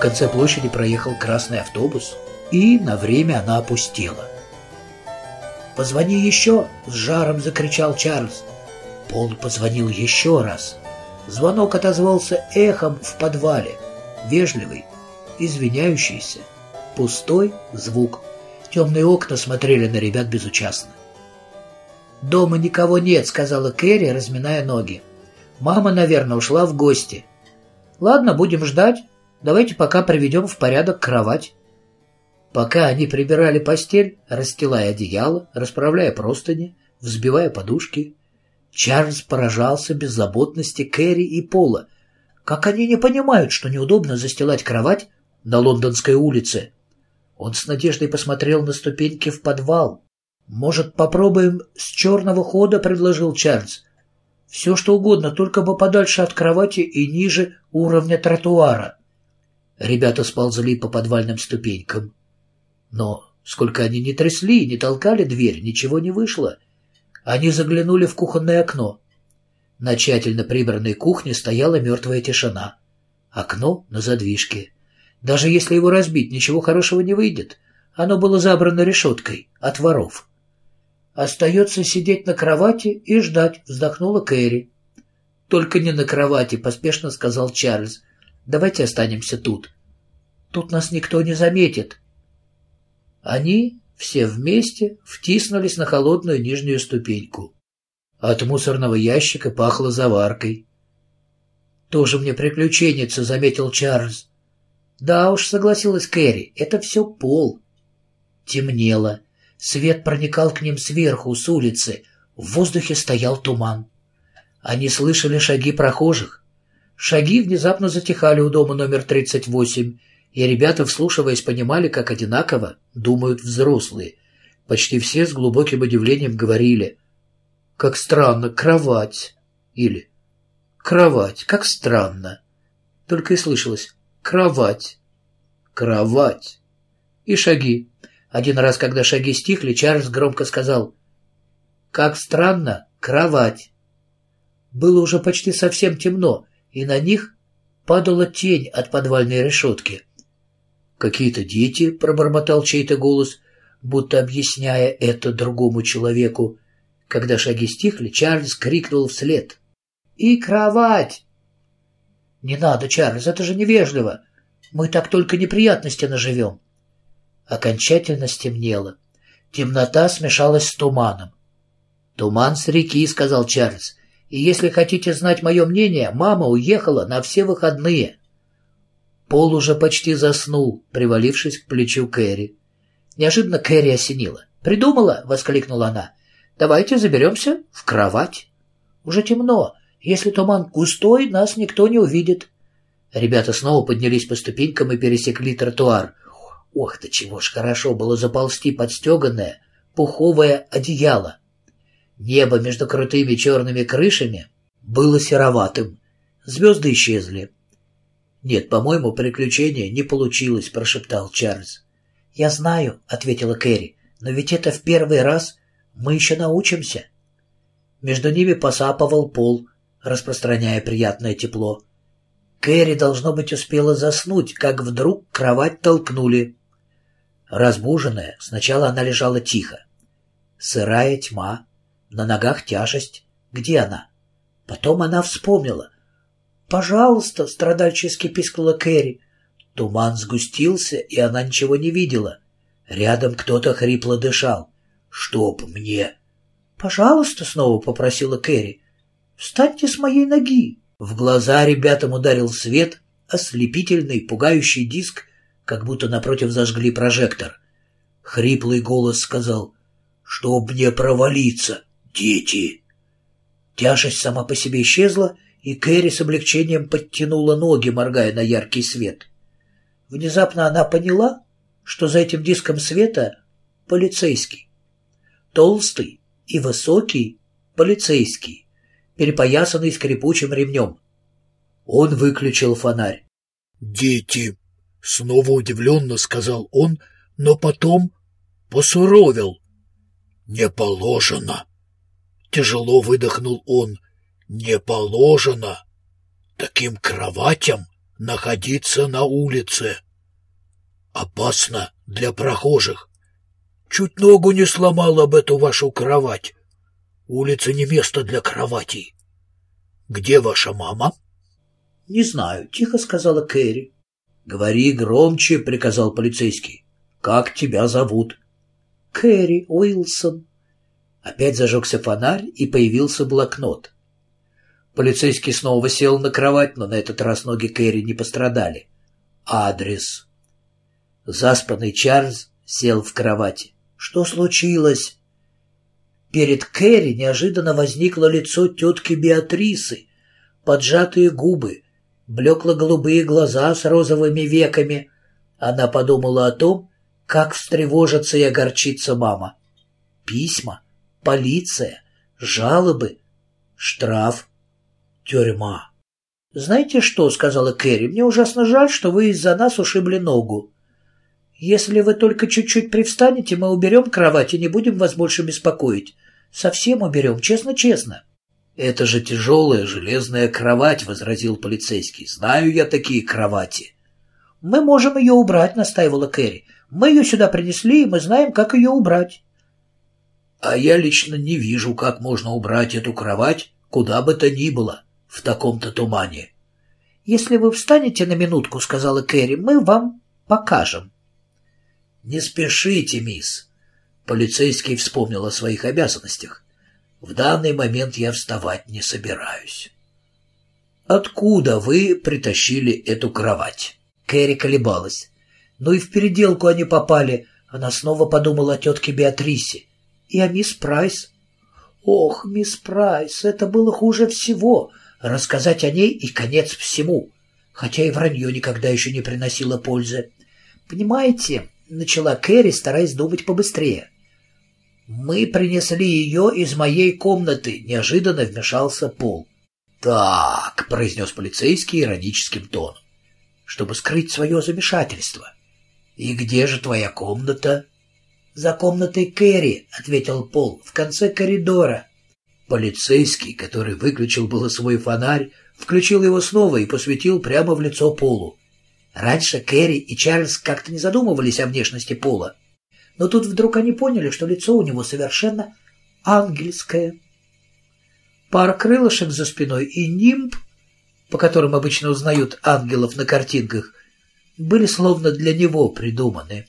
конце площади проехал красный автобус, и на время она опустела. «Позвони еще!» — с жаром закричал Чарльз. Пол позвонил еще раз. Звонок отозвался эхом в подвале. Вежливый, извиняющийся, пустой звук. Темные окна смотрели на ребят безучастно. «Дома никого нет», — сказала Кэрри, разминая ноги. «Мама, наверное, ушла в гости». «Ладно, будем ждать. Давайте пока приведем в порядок кровать». Пока они прибирали постель, расстилая одеяло, расправляя простыни, взбивая подушки, Чарльз поражался беззаботности Кэрри и Пола. Как они не понимают, что неудобно застилать кровать на лондонской улице? Он с надеждой посмотрел на ступеньки в подвал. «Может, попробуем с черного хода?» — предложил Чарльз. «Все, что угодно, только бы подальше от кровати и ниже уровня тротуара». Ребята сползли по подвальным ступенькам. Но сколько они не трясли и не толкали дверь, ничего не вышло. Они заглянули в кухонное окно. На тщательно прибранной кухне стояла мертвая тишина. Окно на задвижке. Даже если его разбить, ничего хорошего не выйдет. Оно было забрано решеткой от воров. «Остается сидеть на кровати и ждать», — вздохнула Кэрри. «Только не на кровати», — поспешно сказал Чарльз. «Давайте останемся тут. Тут нас никто не заметит». Они все вместе втиснулись на холодную нижнюю ступеньку. От мусорного ящика пахло заваркой. «Тоже мне приключенница», — заметил Чарльз. «Да уж», — согласилась Кэрри, — «это все пол». Темнело. Свет проникал к ним сверху, с улицы. В воздухе стоял туман. Они слышали шаги прохожих. Шаги внезапно затихали у дома номер 38, и ребята, вслушиваясь, понимали, как одинаково думают взрослые. Почти все с глубоким удивлением говорили «Как странно, кровать!» или «Кровать, как странно!» Только и слышалось Кровать. Кровать. И шаги. Один раз, когда шаги стихли, Чарльз громко сказал «Как странно, кровать». Было уже почти совсем темно, и на них падала тень от подвальной решетки. «Какие-то дети», — пробормотал чей-то голос, будто объясняя это другому человеку. Когда шаги стихли, Чарльз крикнул вслед. «И кровать!» «Не надо, Чарльз, это же невежливо. Мы так только неприятности наживем». Окончательно стемнело. Темнота смешалась с туманом. «Туман с реки», — сказал Чарльз. «И если хотите знать мое мнение, мама уехала на все выходные». Пол уже почти заснул, привалившись к плечу Кэрри. Неожиданно Кэрри осенила. «Придумала!» — воскликнула она. «Давайте заберемся в кровать. Уже темно. Если туман густой, нас никто не увидит. Ребята снова поднялись по ступенькам и пересекли тротуар. Ох ты, чего ж хорошо было заползти под стеганое, пуховое одеяло. Небо между крутыми черными крышами было сероватым. Звезды исчезли. «Нет, по-моему, приключения не получилось», — прошептал Чарльз. «Я знаю», — ответила Кэрри, — «но ведь это в первый раз. Мы еще научимся». Между ними посапывал пол, распространяя приятное тепло. Кэрри, должно быть, успела заснуть, как вдруг кровать толкнули. Разбуженная, сначала она лежала тихо. Сырая тьма, на ногах тяжесть. Где она? Потом она вспомнила. «Пожалуйста!» — страдальчески пискнула Кэрри. Туман сгустился, и она ничего не видела. Рядом кто-то хрипло дышал. «Чтоб мне!» «Пожалуйста!» — снова попросила Кэрри. Встаньте с моей ноги!» В глаза ребятам ударил свет, ослепительный, пугающий диск, как будто напротив зажгли прожектор. Хриплый голос сказал, «Чтоб мне провалиться, дети!» Тяжесть сама по себе исчезла, и Кэрри с облегчением подтянула ноги, моргая на яркий свет. Внезапно она поняла, что за этим диском света полицейский. Толстый и высокий полицейский перепоясанный скрипучим ремнем. Он выключил фонарь. «Дети!» — снова удивленно сказал он, но потом посуровил. «Не положено!» Тяжело выдохнул он. «Не положено! Таким кроватям находиться на улице. Опасно для прохожих. Чуть ногу не сломал об эту вашу кровать. Улица не место для кроватей. Где ваша мама? — Не знаю, — тихо сказала Кэрри. — Говори громче, — приказал полицейский. — Как тебя зовут? — Кэрри Уилсон. Опять зажегся фонарь, и появился блокнот. Полицейский снова сел на кровать, но на этот раз ноги Кэрри не пострадали. Адрес. Заспанный Чарльз сел в кровати. Что случилось? Перед Кэрри неожиданно возникло лицо тетки Беатрисы, поджатые губы, блекло-голубые глаза с розовыми веками. Она подумала о том, как встревожится и огорчится мама. Письма, полиция, жалобы, штраф, тюрьма. «Знаете что?» — сказала Кэрри. «Мне ужасно жаль, что вы из-за нас ушибли ногу. Если вы только чуть-чуть привстанете, мы уберем кровать и не будем вас больше беспокоить. Совсем уберем, честно-честно». «Это же тяжелая железная кровать», — возразил полицейский. «Знаю я такие кровати». «Мы можем ее убрать», — настаивала Кэрри. «Мы ее сюда принесли, и мы знаем, как ее убрать». «А я лично не вижу, как можно убрать эту кровать куда бы то ни было в таком-то тумане». «Если вы встанете на минутку», — сказала Кэрри, — «мы вам покажем». «Не спешите, мисс». Полицейский вспомнил о своих обязанностях. «В данный момент я вставать не собираюсь». «Откуда вы притащили эту кровать?» Кэрри колебалась. Ну и в переделку они попали. Она снова подумала о тетке Беатрисе. И о мисс Прайс. Ох, мисс Прайс, это было хуже всего. Рассказать о ней и конец всему. Хотя и вранье никогда еще не приносило пользы. Понимаете, начала Кэрри, стараясь думать побыстрее. «Мы принесли ее из моей комнаты», — неожиданно вмешался Пол. «Так», — произнес полицейский ироническим тоном, чтобы скрыть свое замешательство. «И где же твоя комната?» «За комнатой Кэрри», — ответил Пол, — «в конце коридора». Полицейский, который выключил было свой фонарь, включил его снова и посветил прямо в лицо Полу. Раньше Кэрри и Чарльз как-то не задумывались о внешности Пола. Но тут вдруг они поняли, что лицо у него совершенно ангельское. Пара крылышек за спиной и нимб, по которым обычно узнают ангелов на картинках, были словно для него придуманы.